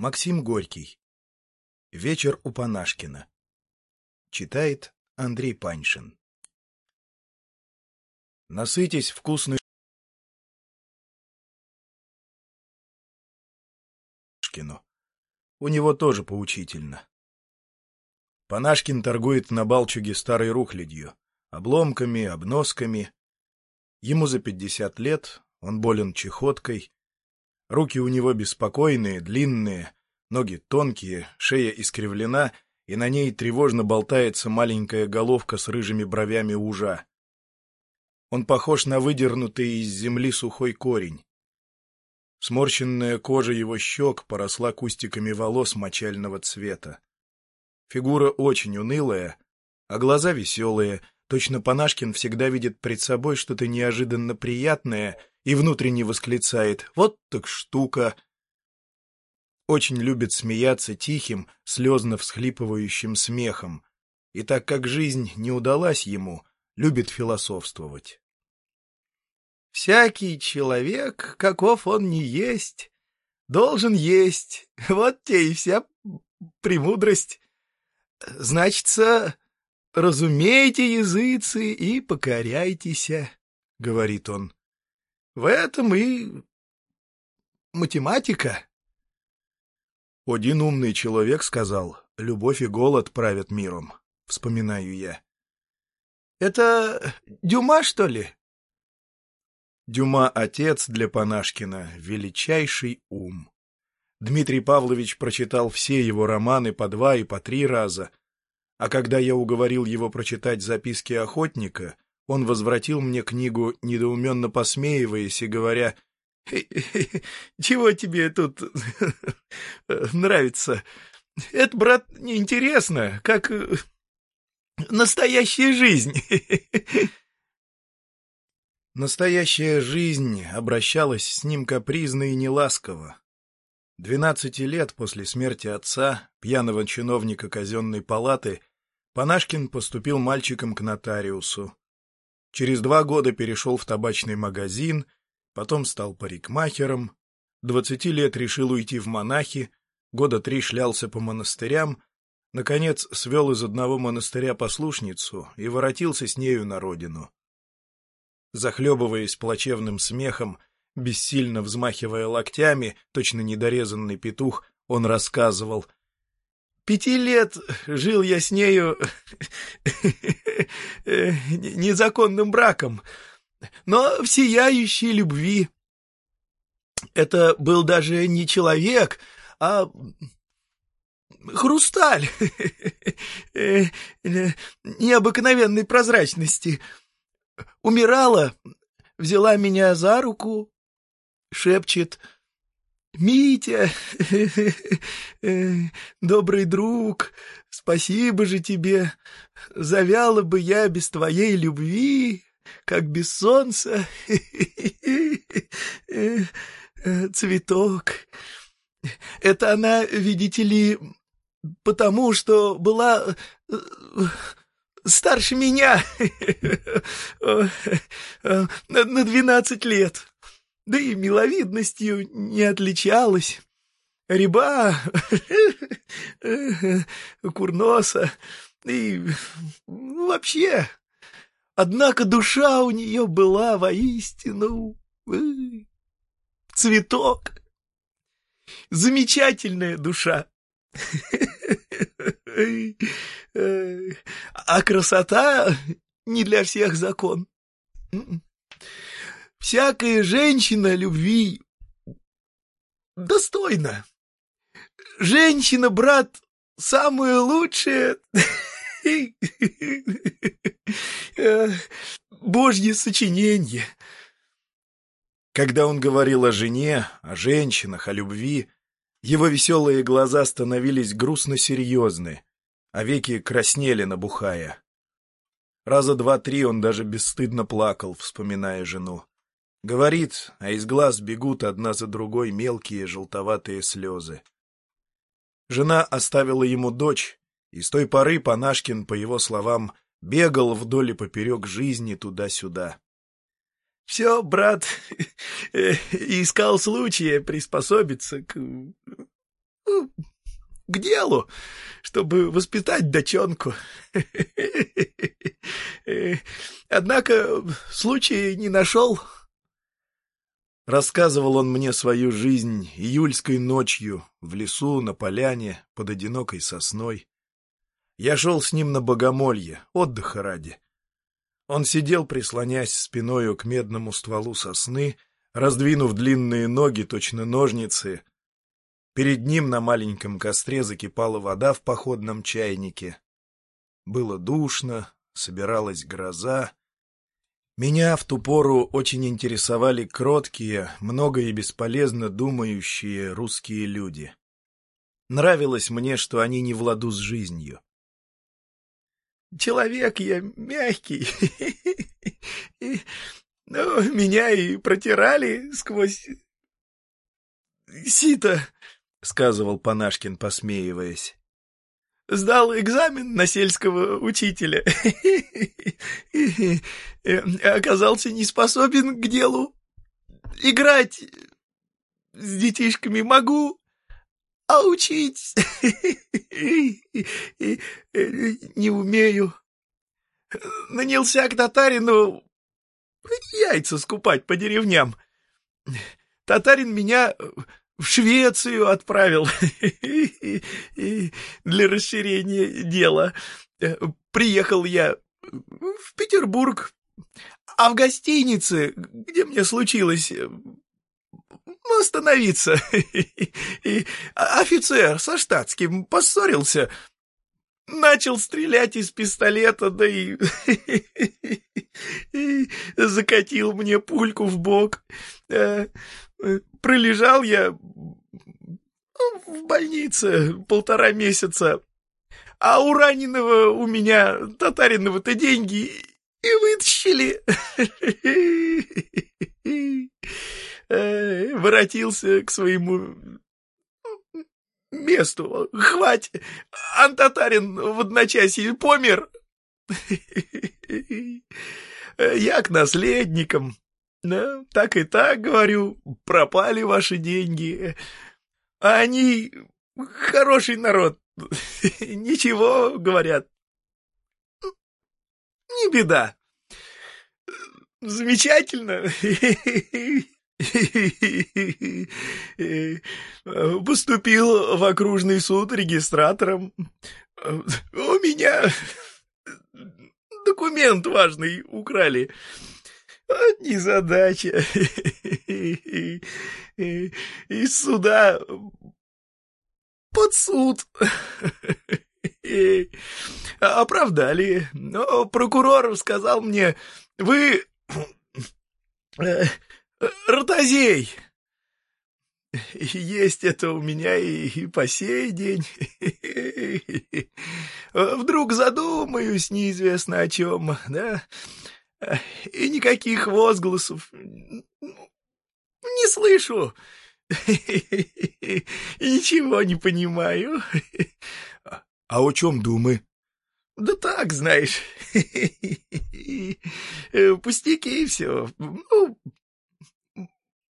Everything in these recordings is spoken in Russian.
Максим Горький. Вечер у Панашкина. Читает Андрей Паншин. Насытись вкусной Панашкину. У него тоже поучительно. Панашкин торгует на Балчуге старой рухлядью, обломками, обносками. Ему за пятьдесят лет, он болен чехоткой, Руки у него беспокойные, длинные, ноги тонкие, шея искривлена, и на ней тревожно болтается маленькая головка с рыжими бровями ужа. Он похож на выдернутый из земли сухой корень. Сморщенная кожа его щек поросла кустиками волос мочального цвета. Фигура очень унылая, а глаза веселые, точно Панашкин всегда видит пред собой что-то неожиданно приятное и внутренне восклицает «Вот так штука!». Очень любит смеяться тихим, слезно всхлипывающим смехом, и так как жизнь не удалась ему, любит философствовать. «Всякий человек, каков он не есть, должен есть, вот те и вся премудрость. Значится, разумейте языцы и покоряйтесь», — говорит он. В этом и математика. Один умный человек сказал, любовь и голод правят миром, вспоминаю я. Это Дюма, что ли? Дюма — отец для Панашкина, величайший ум. Дмитрий Павлович прочитал все его романы по два и по три раза, а когда я уговорил его прочитать записки охотника — он возвратил мне книгу, недоуменно посмеиваясь и говоря, «Чего тебе тут нравится? Это, брат, неинтересно, как настоящая жизнь». Настоящая жизнь обращалась с ним капризно и неласково. Двенадцати лет после смерти отца, пьяного чиновника казенной палаты, Панашкин поступил мальчиком к нотариусу. Через два года перешел в табачный магазин, потом стал парикмахером, двадцати лет решил уйти в монахи, года три шлялся по монастырям, наконец свел из одного монастыря послушницу и воротился с нею на родину. Захлебываясь плачевным смехом, бессильно взмахивая локтями, точно недорезанный петух, он рассказывал — Пяти лет жил я с нею незаконным браком, но в сияющей любви. Это был даже не человек, а хрусталь необыкновенной прозрачности. Умирала, взяла меня за руку, шепчет — Митя, добрый друг, спасибо же тебе. Завяла бы я без твоей любви, как без солнца. Цветок. Это она, видите ли, потому что была э, старше меня на двенадцать лет да и миловидностью не отличалась. Реба, курноса и вообще. Однако душа у нее была воистину цветок. Замечательная душа. А красота не для всех закон. Всякая женщина любви достойна. Женщина, брат, самое лучшее Божье сочинение. Когда он говорил о жене, о женщинах, о любви, его веселые глаза становились грустно серьезны, а веки краснели, набухая. Раза два-три он даже бесстыдно плакал, вспоминая жену. Говорит, а из глаз бегут одна за другой мелкие желтоватые слезы. Жена оставила ему дочь, и с той поры Панашкин, по его словам, бегал вдоль и поперек жизни туда-сюда. Все, брат, искал случая приспособиться к ну, к делу, чтобы воспитать дочонку. Однако случая не нашел. Рассказывал он мне свою жизнь июльской ночью в лесу, на поляне, под одинокой сосной. Я шел с ним на богомолье, отдыха ради. Он сидел, прислонясь спиною к медному стволу сосны, раздвинув длинные ноги, точно ножницы. Перед ним на маленьком костре закипала вода в походном чайнике. Было душно, собиралась гроза. Меня в ту пору очень интересовали кроткие, много и бесполезно думающие русские люди. Нравилось мне, что они не в ладу с жизнью. Человек я мягкий, но меня и протирали сквозь сито, — сказывал Панашкин, посмеиваясь сдал экзамен на сельского учителя и оказался не способен к делу. Играть с детишками могу, а учить не умею. Нанялся к татарину яйца скупать по деревням. Татарин меня в Швецию отправил для расширения дела. Приехал я в Петербург, а в гостинице, где мне случилось остановиться, и офицер со штатским поссорился, начал стрелять из пистолета, да и, и закатил мне пульку в бок. Э, пролежал я в больнице полтора месяца, а у раненого у меня татариного-то деньги и вытащили. Э, воротился к своему месту. Хвать! Антатарин в одночасье помер. Я к наследникам. Да, так и так, говорю, пропали ваши деньги. А они хороший народ. Ничего, говорят. Не беда. Замечательно. Поступил в окружный суд регистратором. У меня документ важный украли. Незадача. Из суда под суд. Оправдали. Но прокурор сказал мне, вы э, ротозей. Есть это у меня и, по сей день. Вдруг задумаюсь неизвестно о чем, да? И никаких возгласов не слышу. И ничего не понимаю. А о чем думы? Да так, знаешь. Пустяки и все. Ну,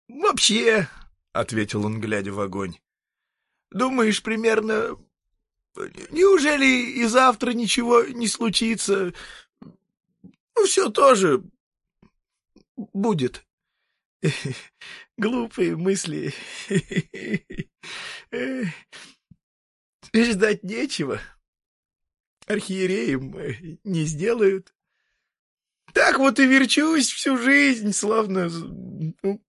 вообще, — ответил он, глядя в огонь. Думаешь, примерно... Неужели и завтра ничего не случится? Ну, все тоже будет. Глупые мысли. Ждать нечего. Архиереем не сделают. Так вот и верчусь всю жизнь, словно ну,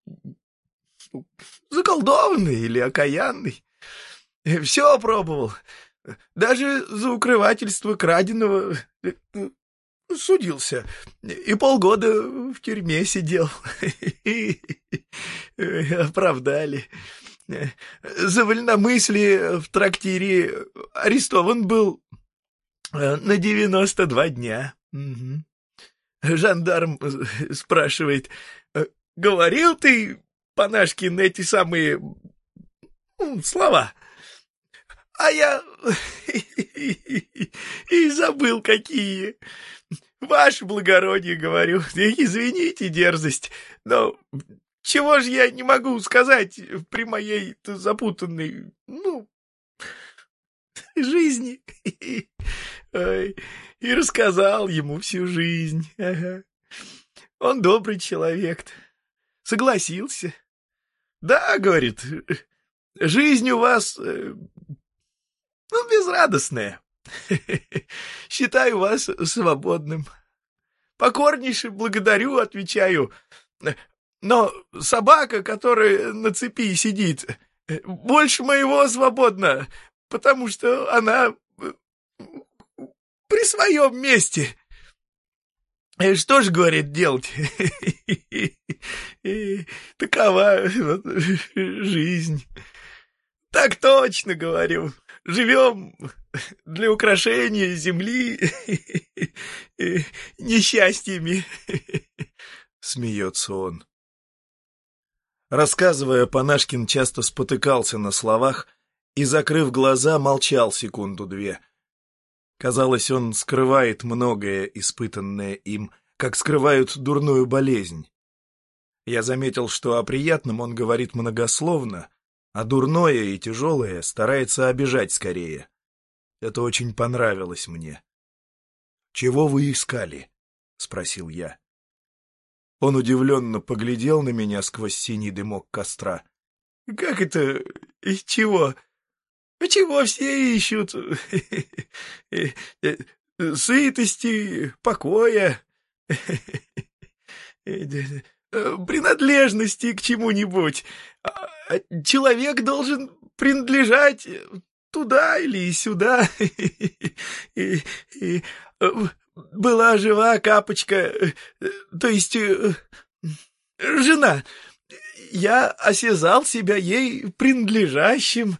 заколдованный или окаянный. Все пробовал. Даже за укрывательство краденого судился и полгода в тюрьме сидел. Оправдали. За вольномыслие в трактире арестован был на девяносто два дня. Жандарм спрашивает, говорил ты, Панашкин, эти самые слова? А я и забыл, какие. Ваше благородие, говорю, извините дерзость, но чего же я не могу сказать при моей запутанной, ну, жизни. И рассказал ему всю жизнь. Ага. Он добрый человек. Согласился. Да, говорит, жизнь у вас, э, ну, безрадостная. Считаю вас свободным. Покорнейше благодарю, отвечаю. Но собака, которая на цепи сидит, больше моего свободна, потому что она при своем месте. Что ж, говорит, делать? Такова жизнь. Так точно, говорю. Живем для украшения земли несчастьями. Смеется он. Рассказывая, Панашкин часто спотыкался на словах и, закрыв глаза, молчал секунду-две. Казалось, он скрывает многое, испытанное им, как скрывают дурную болезнь. Я заметил, что о приятном он говорит многословно, а дурное и тяжелое старается обижать скорее. Это очень понравилось мне. — Чего вы искали? — спросил я. Он удивленно поглядел на меня сквозь синий дымок костра. — Как это? И чего? Чего все ищут? Сытости, покоя, принадлежности к чему-нибудь. А, человек должен принадлежать туда или сюда. И, и, была жива капочка, э, то есть э, жена. Я осязал себя ей принадлежащим,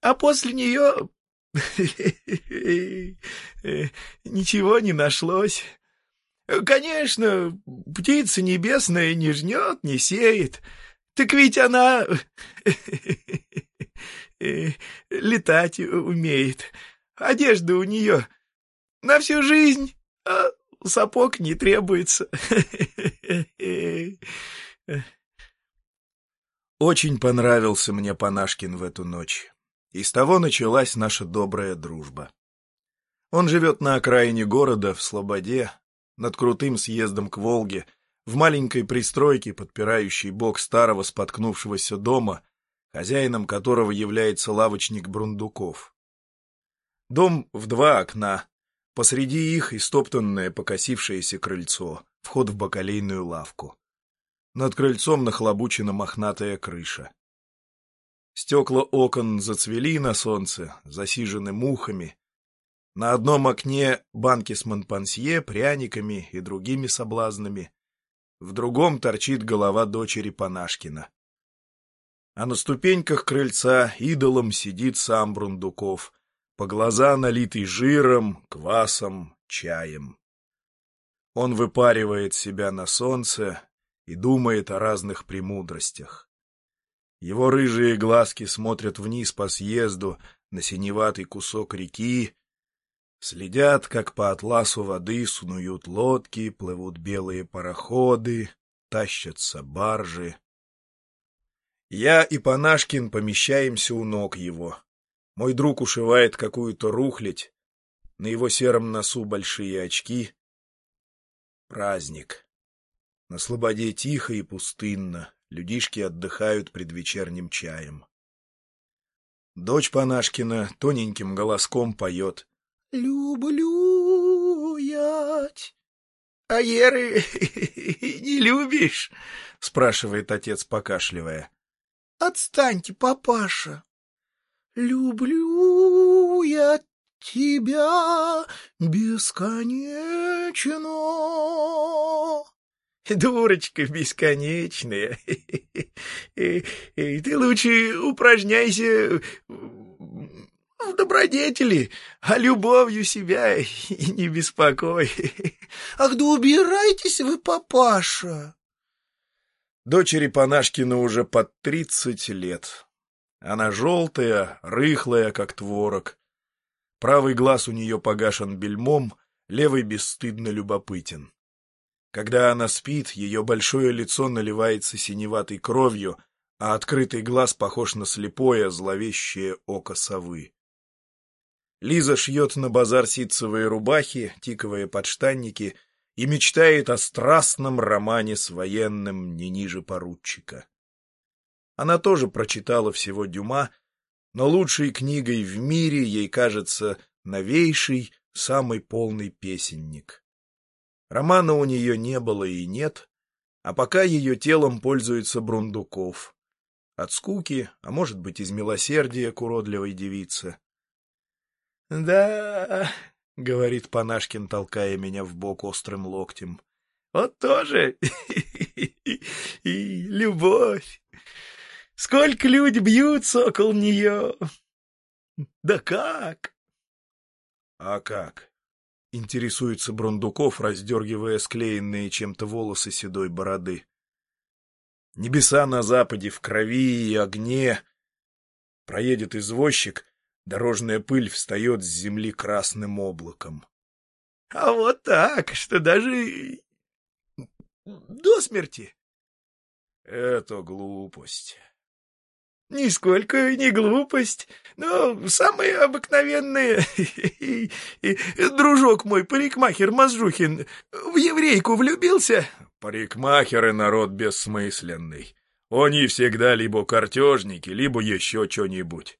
а после нее ничего не нашлось. Конечно, птица небесная не жнет, не сеет. Так ведь она летать умеет. Одежда у нее на всю жизнь а сапог не требуется. Очень понравился мне Панашкин в эту ночь. И с того началась наша добрая дружба. Он живет на окраине города, в Слободе, над крутым съездом к Волге, в маленькой пристройке, подпирающей бок старого споткнувшегося дома, хозяином которого является лавочник Брундуков. Дом в два окна, Посреди их истоптанное покосившееся крыльцо, вход в бакалейную лавку. Над крыльцом нахлобучена мохнатая крыша. Стекла окон зацвели на солнце, засижены мухами. На одном окне банки с монпансье, пряниками и другими соблазнами. В другом торчит голова дочери Панашкина. А на ступеньках крыльца идолом сидит сам Брундуков, по глаза налитый жиром, квасом, чаем. Он выпаривает себя на солнце и думает о разных премудростях. Его рыжие глазки смотрят вниз по съезду на синеватый кусок реки, следят, как по атласу воды снуют лодки, плывут белые пароходы, тащатся баржи. Я и Панашкин помещаемся у ног его. Мой друг ушивает какую-то рухлядь, на его сером носу большие очки. Праздник. На слободе тихо и пустынно, людишки отдыхают предвечерним чаем. Дочь Панашкина тоненьким голоском поет «Люблю ять». «А Еры не любишь?» — спрашивает отец, покашливая. «Отстаньте, папаша!» Люблю я тебя бесконечно. Дурочка бесконечная. Ты лучше упражняйся в добродетели, а любовью себя не беспокой. Ах, да убирайтесь вы, папаша! Дочери Панашкина уже под тридцать лет. Она желтая, рыхлая, как творог. Правый глаз у нее погашен бельмом, левый бесстыдно любопытен. Когда она спит, ее большое лицо наливается синеватой кровью, а открытый глаз похож на слепое, зловещее око совы. Лиза шьет на базар ситцевые рубахи, тиковые подштанники и мечтает о страстном романе с военным не ниже поручика. Она тоже прочитала всего Дюма, но лучшей книгой в мире ей кажется новейший, самый полный песенник. Романа у нее не было и нет, а пока ее телом пользуется Брундуков. От скуки, а может быть, из милосердия к уродливой девице. — Да, — говорит Панашкин, толкая меня в бок острым локтем, — вот тоже и любовь. Сколько люди бьются около нее. Да как? А как? Интересуется Брундуков, раздергивая склеенные чем-то волосы седой бороды. Небеса на западе в крови и огне. Проедет извозчик, дорожная пыль встает с земли красным облаком. — А вот так, что даже до смерти? — Это глупость. Нисколько не глупость, но самые обыкновенные. Дружок мой, парикмахер Мазжухин, в еврейку влюбился? Парикмахеры народ бессмысленный. Они всегда либо картежники, либо еще что-нибудь.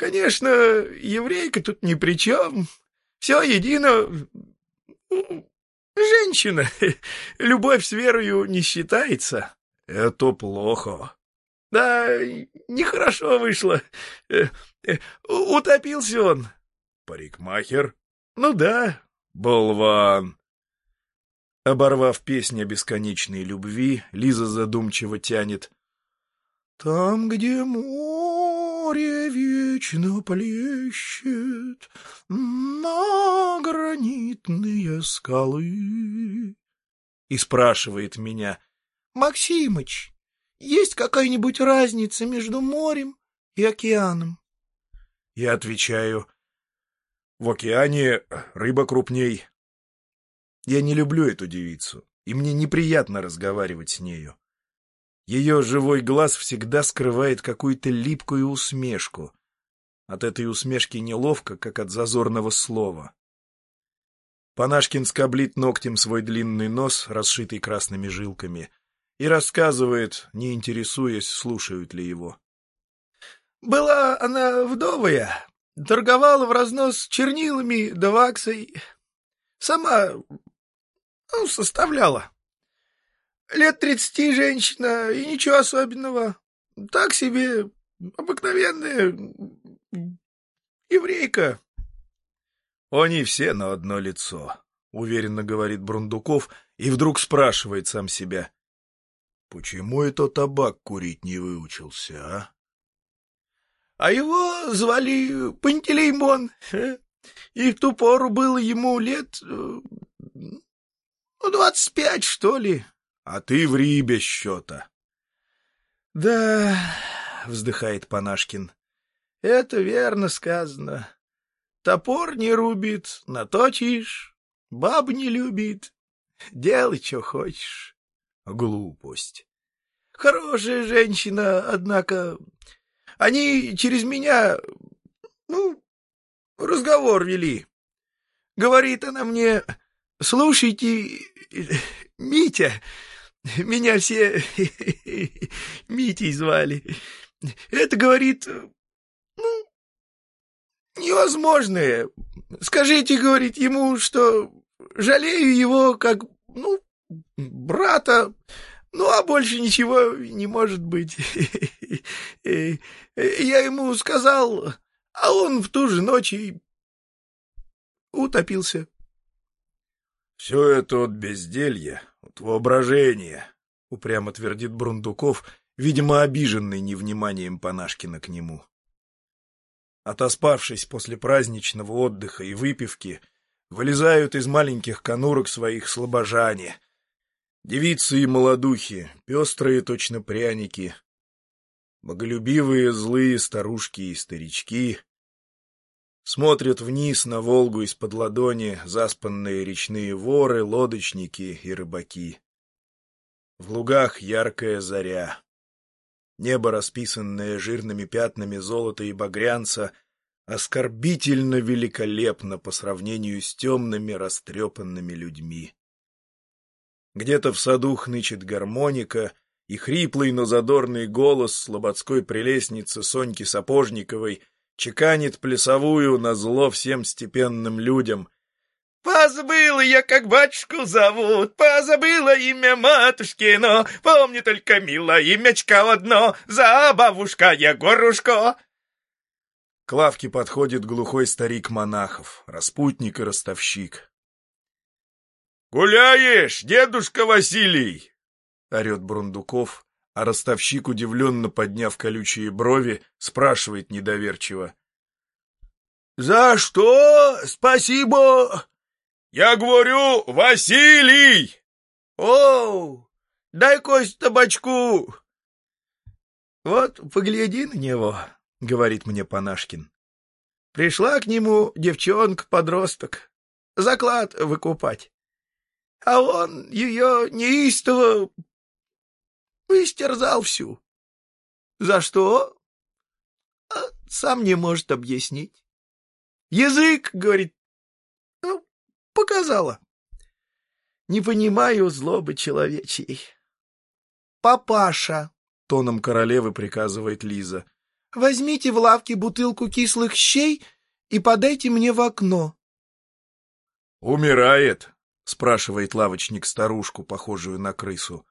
Конечно, еврейка тут ни при чем. Все едино. Женщина. Любовь с верою не считается. Это плохо. Да, нехорошо вышло. Э, э, утопился он. Парикмахер? Ну да. Болван. Оборвав песню о бесконечной любви, Лиза задумчиво тянет. Там, где море вечно плещет на гранитные скалы. И спрашивает меня. — Максимыч, есть какая-нибудь разница между морем и океаном? Я отвечаю, в океане рыба крупней. Я не люблю эту девицу, и мне неприятно разговаривать с нею. Ее живой глаз всегда скрывает какую-то липкую усмешку. От этой усмешки неловко, как от зазорного слова. Панашкин скоблит ногтем свой длинный нос, расшитый красными жилками — и рассказывает, не интересуясь, слушают ли его. «Была она вдовая, торговала в разнос чернилами да ваксой. Сама ну, составляла. Лет тридцати женщина, и ничего особенного. Так себе обыкновенная еврейка». «Они все на одно лицо», — уверенно говорит Брундуков и вдруг спрашивает сам себя. Почему это табак курить не выучился, а? А его звали Пантелеймон, и в ту пору было ему лет... Э, ну, двадцать пять, что ли. А ты в Рибе счета. — Да, — вздыхает Панашкин, — это верно сказано. Топор не рубит, наточишь, баб не любит. Делай, что хочешь. Глупость. Хорошая женщина, однако. Они через меня, ну, разговор вели. Говорит она мне, слушайте, Митя, меня все Митей звали. Это, говорит, ну, невозможное. Скажите, говорит, ему, что жалею его как, ну, брата, ну, а больше ничего не может быть. Я ему сказал, а он в ту же ночь и утопился. Все это от безделья, от упрямо твердит Брундуков, видимо, обиженный невниманием Панашкина к нему. Отоспавшись после праздничного отдыха и выпивки, вылезают из маленьких конурок своих слабожане — Девицы и молодухи, пестрые точно пряники, боголюбивые злые старушки и старички, смотрят вниз на Волгу из-под ладони заспанные речные воры, лодочники и рыбаки. В лугах яркая заря. Небо, расписанное жирными пятнами золота и багрянца, оскорбительно великолепно по сравнению с темными растрепанными людьми. Где-то в саду хнычет гармоника, и хриплый, но задорный голос слободской прелестницы Соньки Сапожниковой чеканит плясовую на зло всем степенным людям. «Позабыла я, как батюшку зовут, позабыла имя матушки, но помню только, мило, имечко одно, за бабушка Егорушка». К лавке подходит глухой старик монахов, распутник и ростовщик. «Гуляешь, дедушка Василий!» — орет Брундуков, а ростовщик, удивленно подняв колючие брови, спрашивает недоверчиво. — За что? Спасибо! — Я говорю, Василий! — О, дай кость табачку! — Вот, погляди на него, — говорит мне Панашкин. Пришла к нему девчонка-подросток, заклад выкупать. А он ее неистово Истерзал всю. За что? А сам не может объяснить. Язык, говорит, ну, показала. Не понимаю злобы человечьей. Папаша, тоном королевы приказывает Лиза, возьмите в лавке бутылку кислых щей и подайте мне в окно. Умирает, спрашивает лавочник старушку, похожую на крысу.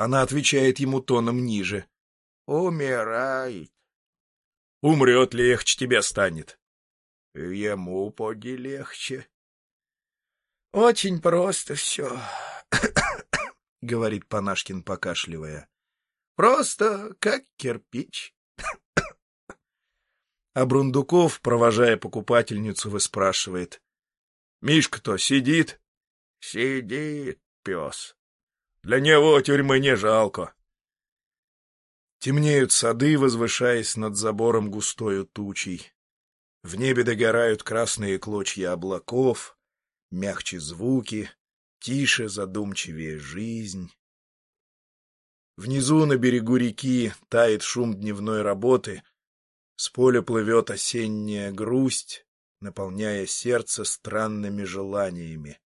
Она отвечает ему тоном ниже. «Умирает». «Умрет, легче тебе станет». «Ему поди легче». «Очень просто все», — говорит Панашкин, покашливая. «Просто как кирпич». А Брундуков, провожая покупательницу, выспрашивает. «Мишка-то сидит?» «Сидит, пес». Для него тюрьмы не жалко. Темнеют сады, возвышаясь над забором густою тучей. В небе догорают красные клочья облаков, мягче звуки, тише, задумчивее жизнь. Внизу на берегу реки тает шум дневной работы, с поля плывет осенняя грусть, наполняя сердце странными желаниями.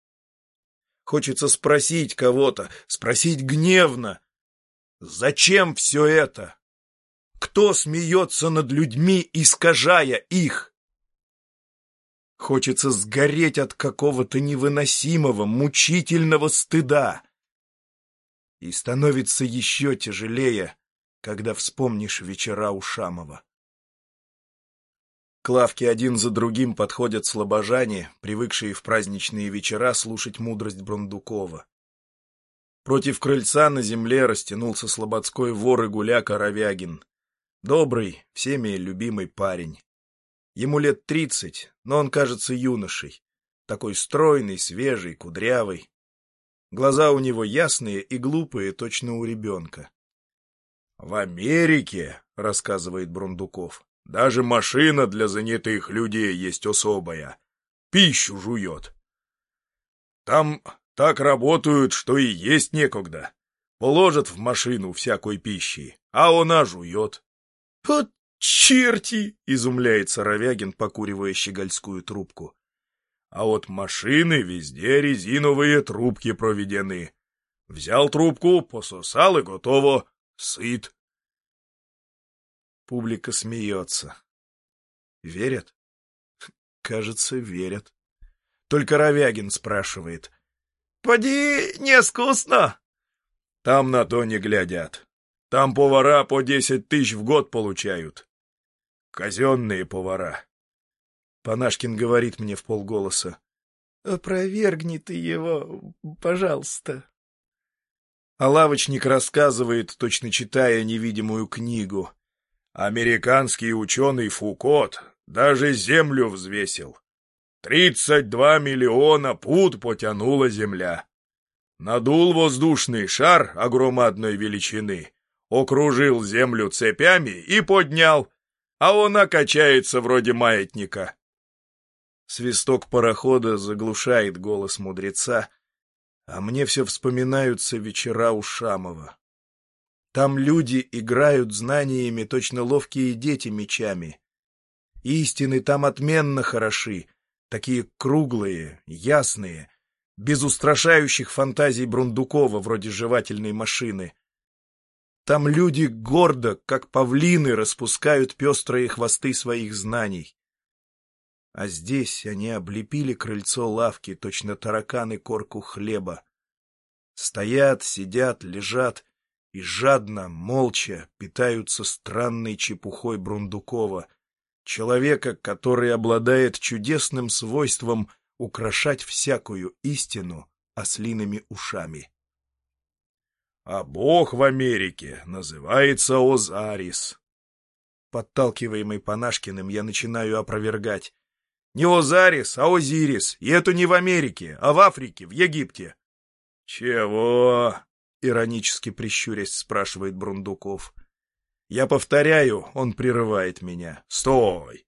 Хочется спросить кого-то, спросить гневно. Зачем все это? Кто смеется над людьми, искажая их? Хочется сгореть от какого-то невыносимого, мучительного стыда. И становится еще тяжелее, когда вспомнишь вечера у Шамова. К лавке один за другим подходят слабожане, привыкшие в праздничные вечера слушать мудрость Брундукова. Против крыльца на земле растянулся слободской вор и гуляка Ровягин. Добрый, всеми любимый парень. Ему лет тридцать, но он кажется юношей. Такой стройный, свежий, кудрявый. Глаза у него ясные и глупые, точно у ребенка. — В Америке, — рассказывает Брундуков, даже машина для занятых людей есть особая. Пищу жует. Там так работают, что и есть некогда. Положат в машину всякой пищи, а она жует. — Вот черти! — изумляется Ровягин, покуривая щегольскую трубку. А вот машины везде резиновые трубки проведены. Взял трубку, пососал и готово. Сыт. Публика смеется. Верят? Кажется, верят. Только Ровягин спрашивает. — Поди, не скучно? Там на то не глядят. Там повара по десять тысяч в год получают. Казенные повара. Панашкин говорит мне в полголоса. — Опровергни ты его, пожалуйста. А лавочник рассказывает, точно читая невидимую книгу. Американский ученый Фукот даже землю взвесил. Тридцать два миллиона пут потянула земля. Надул воздушный шар огромадной величины, окружил землю цепями и поднял, а она качается вроде маятника. Свисток парохода заглушает голос мудреца, а мне все вспоминаются вечера у Шамова. Там люди играют знаниями, точно ловкие дети мечами. Истины там отменно хороши, такие круглые, ясные, без устрашающих фантазий Брундукова вроде жевательной машины. Там люди гордо, как павлины, распускают пестрые хвосты своих знаний. А здесь они облепили крыльцо лавки, точно тараканы корку хлеба. Стоят, сидят, лежат и жадно, молча питаются странной чепухой Брундукова, человека, который обладает чудесным свойством украшать всякую истину ослиными ушами. А бог в Америке называется Озарис. Подталкиваемый Панашкиным, я начинаю опровергать. Не Озарис, а Озирис, и это не в Америке, а в Африке, в Египте. Чего? Иронически прищурясь, спрашивает Брундуков. Я повторяю, он прерывает меня. Стой!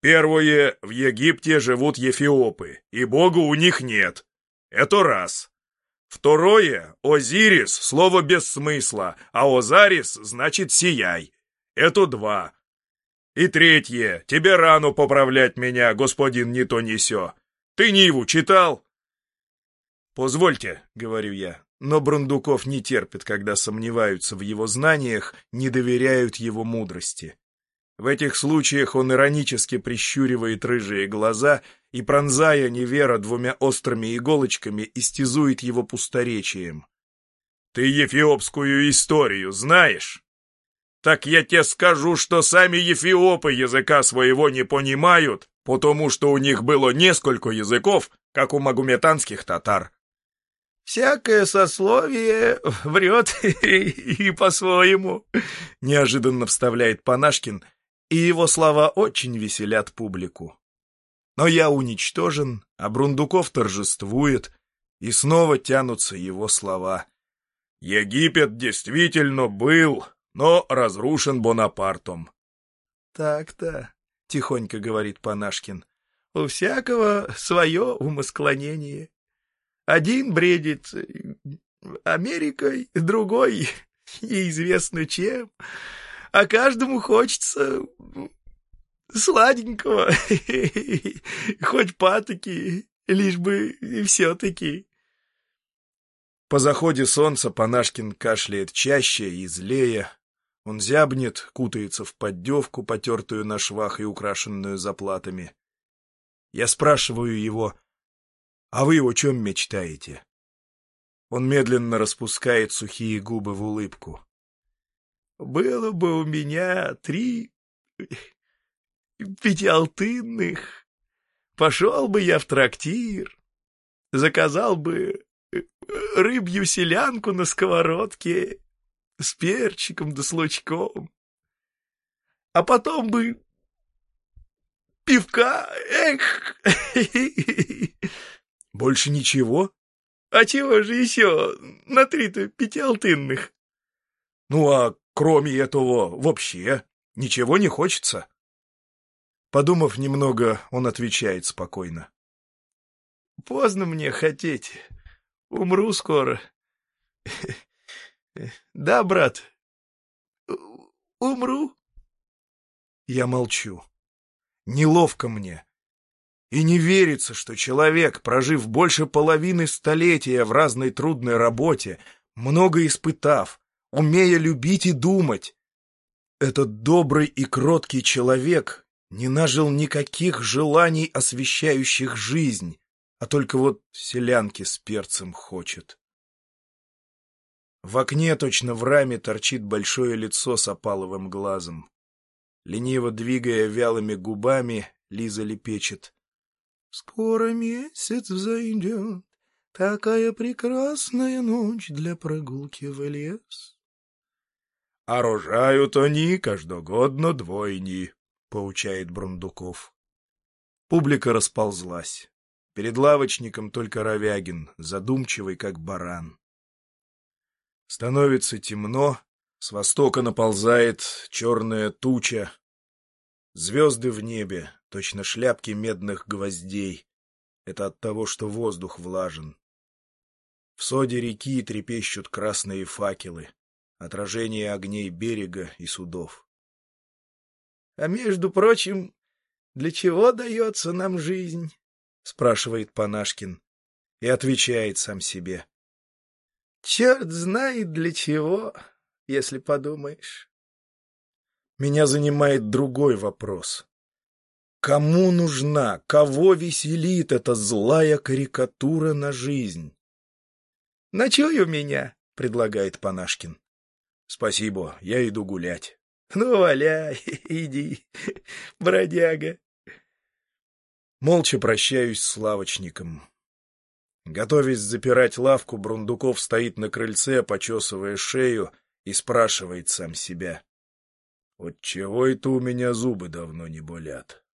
Первое, в Египте живут ефиопы, и бога у них нет. Это раз. Второе, Озирис — слово без смысла, а Озарис значит «сияй». Это два. И третье, тебе рану поправлять меня, господин не то не сё. Ты Ниву читал? Позвольте, говорю я, но Брундуков не терпит, когда сомневаются в его знаниях, не доверяют его мудрости. В этих случаях он иронически прищуривает рыжие глаза и, пронзая невера двумя острыми иголочками, истязует его пусторечием. «Ты ефиопскую историю знаешь?» Так я тебе скажу, что сами ефиопы языка своего не понимают, потому что у них было несколько языков, как у магометанских татар. «Всякое сословие врет и по-своему», — неожиданно вставляет Панашкин, и его слова очень веселят публику. Но я уничтожен, а Брундуков торжествует, и снова тянутся его слова. «Египет действительно был, но разрушен Бонапартом. Так-то, тихонько говорит Панашкин, у всякого свое умосклонение. Один бредит Америкой, другой неизвестно чем, а каждому хочется сладенького, хоть патоки, лишь бы все-таки. По заходе солнца Панашкин кашляет чаще и злее, он зябнет, кутается в поддевку, потертую на швах и украшенную заплатами. Я спрашиваю его, «А вы о чем мечтаете?» Он медленно распускает сухие губы в улыбку. «Было бы у меня три пятиалтынных. Пошел бы я в трактир, заказал бы рыбью селянку на сковородке с перчиком да с лучком. А потом бы пивка, эх! Больше ничего? А чего же еще на три-то пятиалтынных? Ну, а кроме этого вообще ничего не хочется? Подумав немного, он отвечает спокойно. Поздно мне хотеть. Умру скоро. Да, брат, умру. Я молчу. Неловко мне. И не верится, что человек, прожив больше половины столетия в разной трудной работе, много испытав, умея любить и думать, этот добрый и кроткий человек не нажил никаких желаний, освещающих жизнь, а только вот селянки с перцем хочет. В окне точно в раме торчит большое лицо с опаловым глазом. Лениво двигая вялыми губами, Лиза лепечет. «Скоро месяц взойдет, такая прекрасная ночь для прогулки в лес». «А рожают они каждогодно двойни», — поучает Брундуков. Публика расползлась. Перед лавочником только Ровягин, задумчивый, как баран. Становится темно, с востока наползает черная туча. Звезды в небе, точно шляпки медных гвоздей. Это от того, что воздух влажен. В соде реки трепещут красные факелы, отражение огней берега и судов. — А между прочим, Для чего дается нам жизнь? — спрашивает Панашкин и отвечает сам себе. Черт знает для чего, если подумаешь. Меня занимает другой вопрос. Кому нужна, кого веселит эта злая карикатура на жизнь? — Ночуй у меня, — предлагает Панашкин. — Спасибо, я иду гулять. — Ну, валяй, иди, бродяга. Молча прощаюсь с лавочником. Готовясь запирать лавку, Брундуков стоит на крыльце, почесывая шею, и спрашивает сам себя. Вот чего это у меня зубы давно не болят?